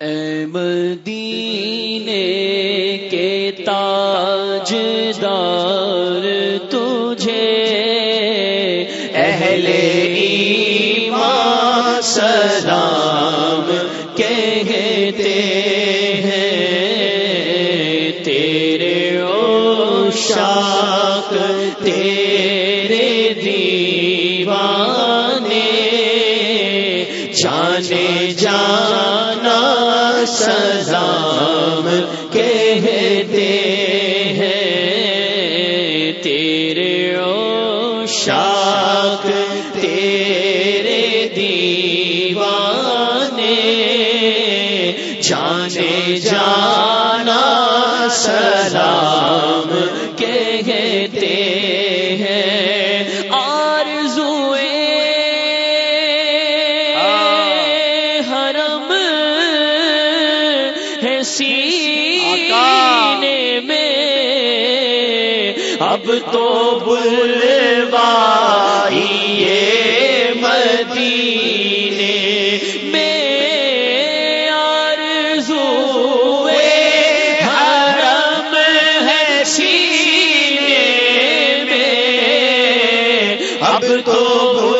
اے مدینے کے تاج دار تجھے، اہل ایمان سلام کہتے ہیں، تیرے او شاک تیرے دیوانے جانے جانا سلام کہتے ہیں تیرے او شاک تیرے دیوانے جانے جانا سلام اب تو بلوائیے مدینے میں آرزوئے حرم ہے سینے میں۔ اب تو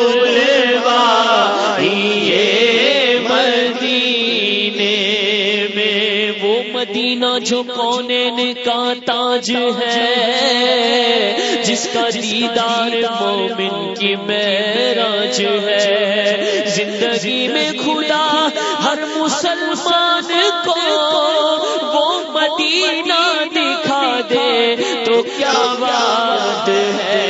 مدینہ جو کونین کا تاج ہے، جس کا دیدار مومن کی معراج ہے۔ زندگی میں خدا ہر مسلمان کو وہ مدینہ دکھا دے، تو کیا بات ہے؟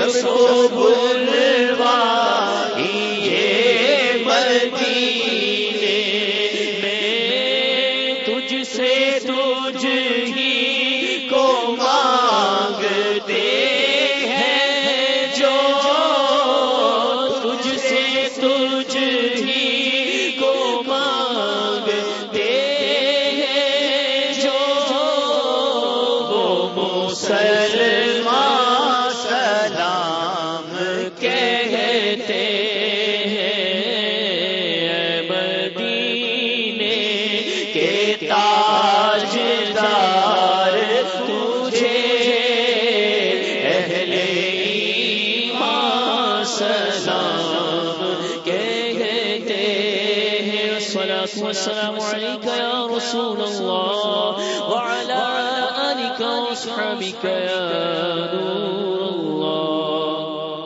سب کو بلوائیے مدینے میں تجھ سے تجھ ہی کو مانگتے ہیں جو تجھ سے تجھ ہی کو مانگتے ہیں جو وہ مسلمان الصلاة والسلام عليك يا رسول الله وعلى آلك وصحبك يا نور.